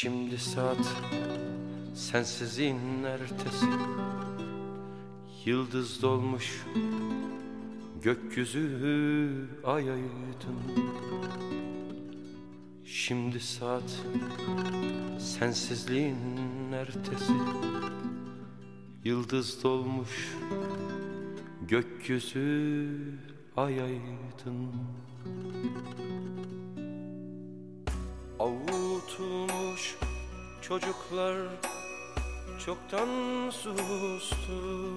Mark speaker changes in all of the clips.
Speaker 1: Şimdi saat sensizliğin ertesi. Yıldız dolmuş gökyüzü ay aydın Şimdi saat sensizliğin ertesi. Yıldız dolmuş gökyüzü ay aydın çocuklar çoktan sustu.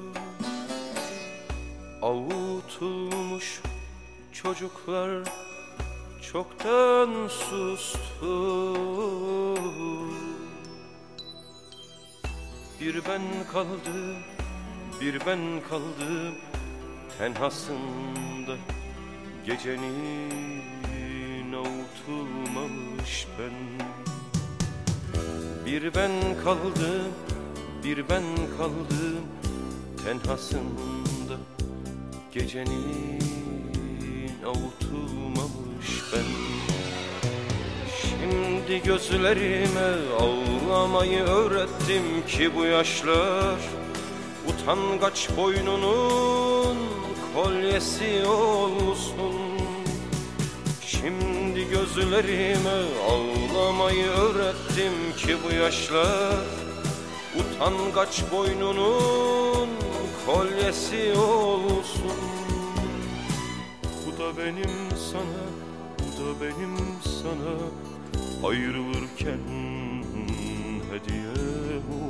Speaker 1: Avutulmuş çocuklar çoktan sustu. Bir ben kaldım, bir ben kaldım tenhasında. Gecenin avutulmamış ben Bir ben kaldım, bir ben kaldım tenhasında. Gecenin avutulmamış ben. Şimdi gözlerime ağlamayı öğrettim ki bu yaşlar Utangaç boynunun kolyesi olsun Şimdi gözlerime ağlamayı öğrettim ki bu yaşlar Utangaç boynunun kolyesi olsun. Bu da benim sana, bu da benim sana Ayrılırken hediye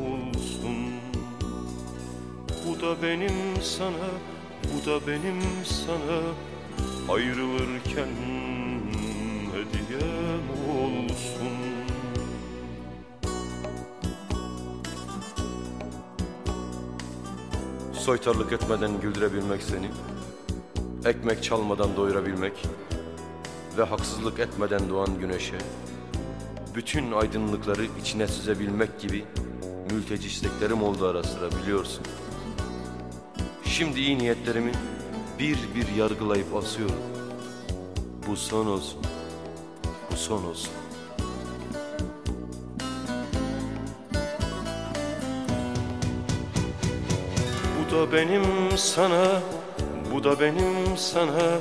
Speaker 1: olsun. Bu da benim sana, bu da benim sana Ayrılırken Soytarlık etmeden güldürebilmek seni. Ekmek çalmadan doyurabilmek Ve haksızlık etmeden doğan güneşe. Bütün aydınlıkları içine süzebilmek gibi Mülteci isteklerim oldu ara sıra biliyorsun. Şimdi iyi niyetlerimi bir bir yargılayıp asıyorum. Bu son olsun. Bu son olsun da benim sana, bu da benim sana.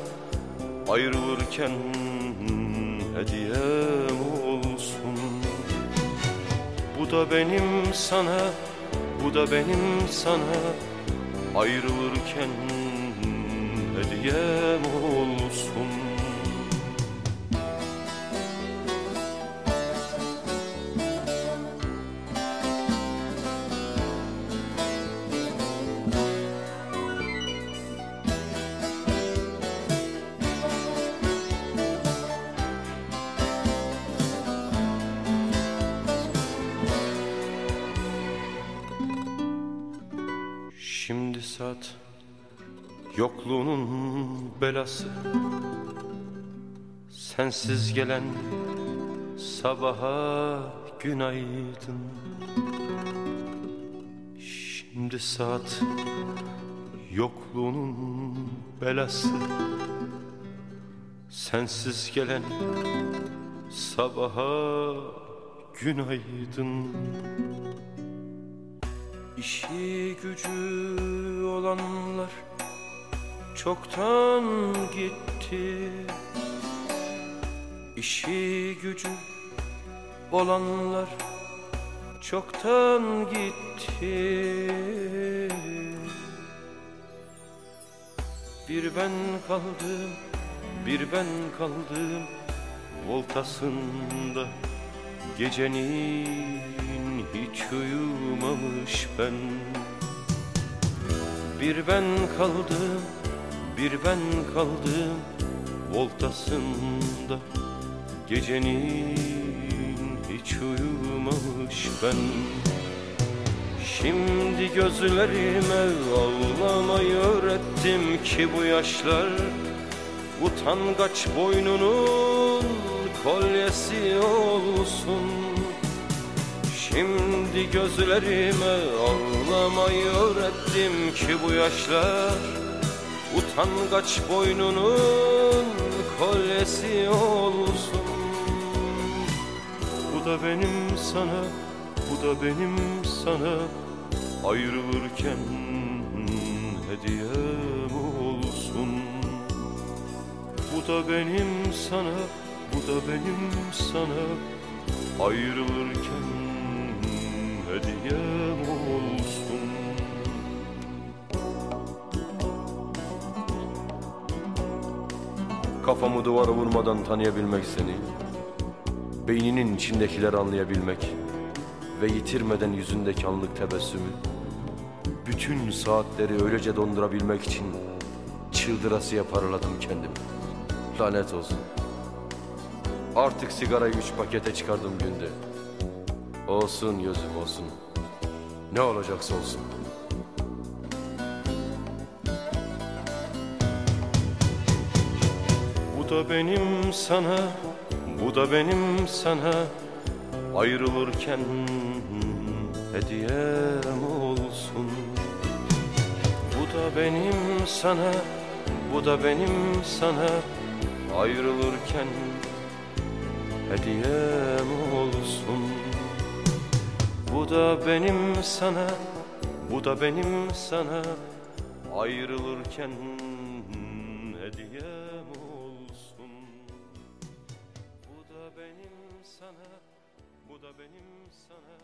Speaker 1: Ayrılırken hediyem olsun. Bu da benim sana, bu da benim sana. Ayrılırken hediyem olsun Şimdi saat. Yokluğunun belası. Sensiz gelen sabaha günaydın. Şimdi saat yokluğunun belası. Sensiz gelen sabaha günaydın İşi gücü olanlar çoktan gitti. İşi gücü olanlar çoktan gitti. Bir ben kaldım, bir ben kaldım voltasında Gecenin hiç uyumamış ben. Bir ben kaldım, bir ben kaldım Voltasında. Gecenin hiç uyumamış ben. Şimdi gözlerime ağlamayı öğrettim ki bu yaşlar Utangaç boynunun kolyesi olsun Şimdi gözlerime ağlamayı öğrettim ki bu yaşlar Utangaç boynunun kolyesi olsun. Bu da benim sana, bu da benim sana Ayrılırken hediyem olsun. Bu da benim sana, bu da benim sana Ayrılırken hediyem olsun. Kafamı duvara vurmadan tanıyabilmek seni Beyninin içindekileri anlayabilmek Ve yitirmeden yüzündeki anlık tebessümü Bütün saatleri öylece dondurabilmek için Çıldırasıya paraladım kendimi. Lanet olsun. Artık sigarayı üç pakete çıkardım günde Olsun gözüm olsun. Ne olacaksa olsun. Bu da benim sana, bu da benim sana. Ayrılırken hediyem olsun. Bu da benim sana, bu da benim sana. Ayrılırken hediyem olsun Bu da benim sana, bu da benim sana. Ayrılırken hediyem olsun. Bu da benim sana, bu da benim sana